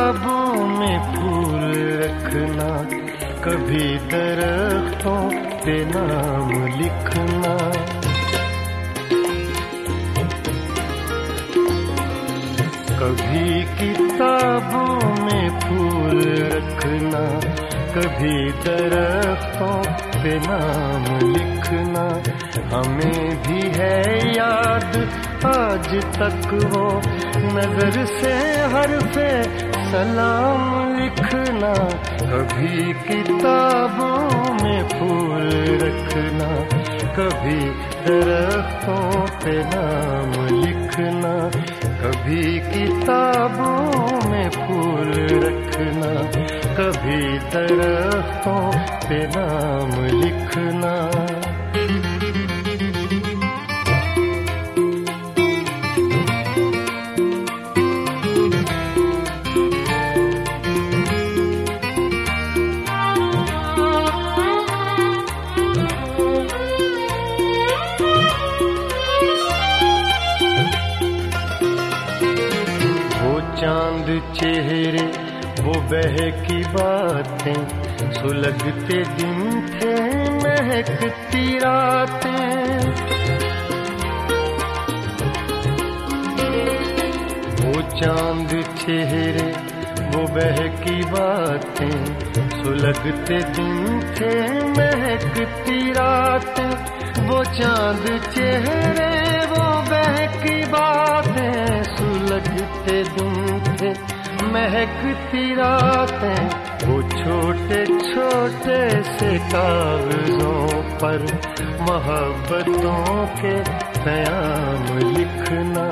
किताबों में फूल रखना, कभी दरख्तों पे नाम लिखना। कभी किताबों में फूल रखना, कभी दरख्तों पे नाम लिखना। हमें भी है याद, आज तक वो नज़र से हर पे सलाम लिखना, कभी किताबों में फूल रखना, कभी दरख्तों पे नाम लिखना, कभी किताबों में फूल रखना, कभी दरख्तों पे नाम लिखना। चाँद चेहरे, वो बह की बातें, सुलगते दिन थे, महकती रातें। वो चाँद चेहरे, वो बह की बातें, सुलगते दिन थे, महकती रातें। वो चाँद चेहरे महकती रातें, वो छोटे छोटे से कागजों पर मोहब्बतों के कयाम लिखना,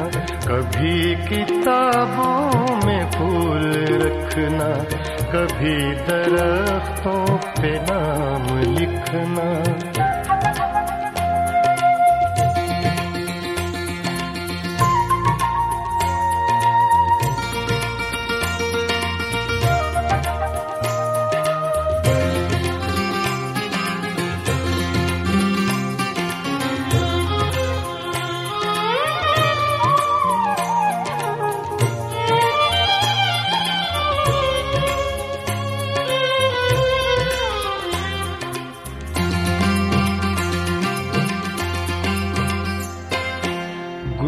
कभी किताबों में फूल रखना, कभी दरख्तों पे नाम लिखना।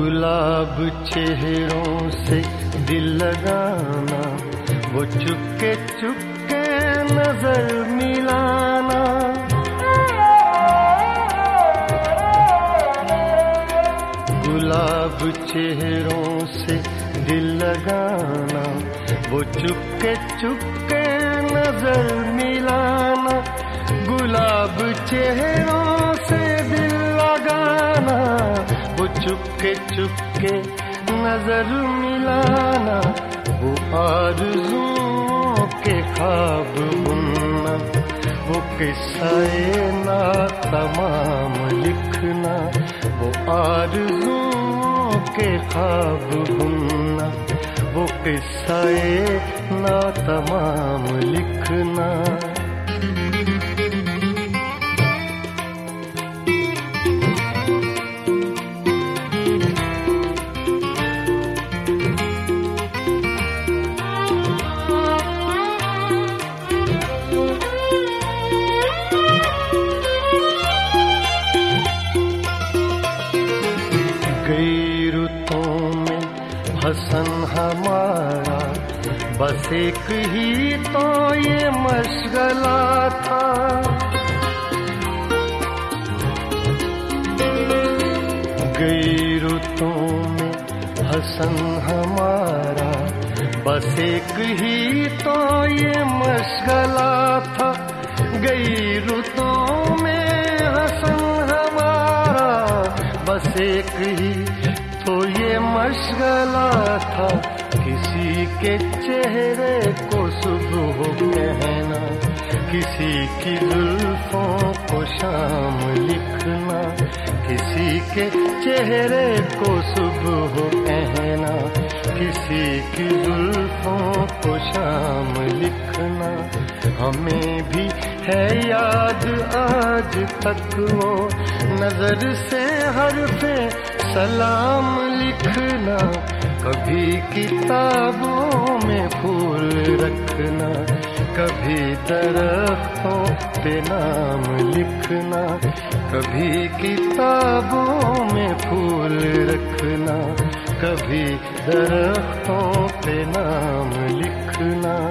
गुलाब चेहरों से दिल लगाना, वो चुपके चुपके नज़र मिलाना। गुलाब चेहरों से दिल लगाना, वो चुपके चुपके नज़र मिलाना। गुलाब चेहरों चुपके चुपके नज़र मिलाना, वो आरज़ुओं के खाब बुनना, वो किस्साए ना तमाम लिखना, वो आरज़ुओं के खाब बुनना, वो किस्साए ना तमाम लिखना। हसन हमारा, बस एक ही तो ये मशगला था। गई रुतों में हसन हमारा, बस एक ही तो ये मशगला था। गई रुतों में हसन हमारा, बस एक ही तो ये मशगला था, किसी के चेहरे को सुबह कहना, किसी की जुल्फों को शाम लिखना, किसी के चेहरे को सुबह कहना। किसी की जुल्फों को शाम लिखना हमें भी है याद आज तक वो नज़र से हर पे सलाम लिखना, कभी किताबों में फूल रखना, कभी दरख्तों पे नाम लिखना, कभी किताबों में फूल रखना कभी दरख्तों पे नाम लिखना।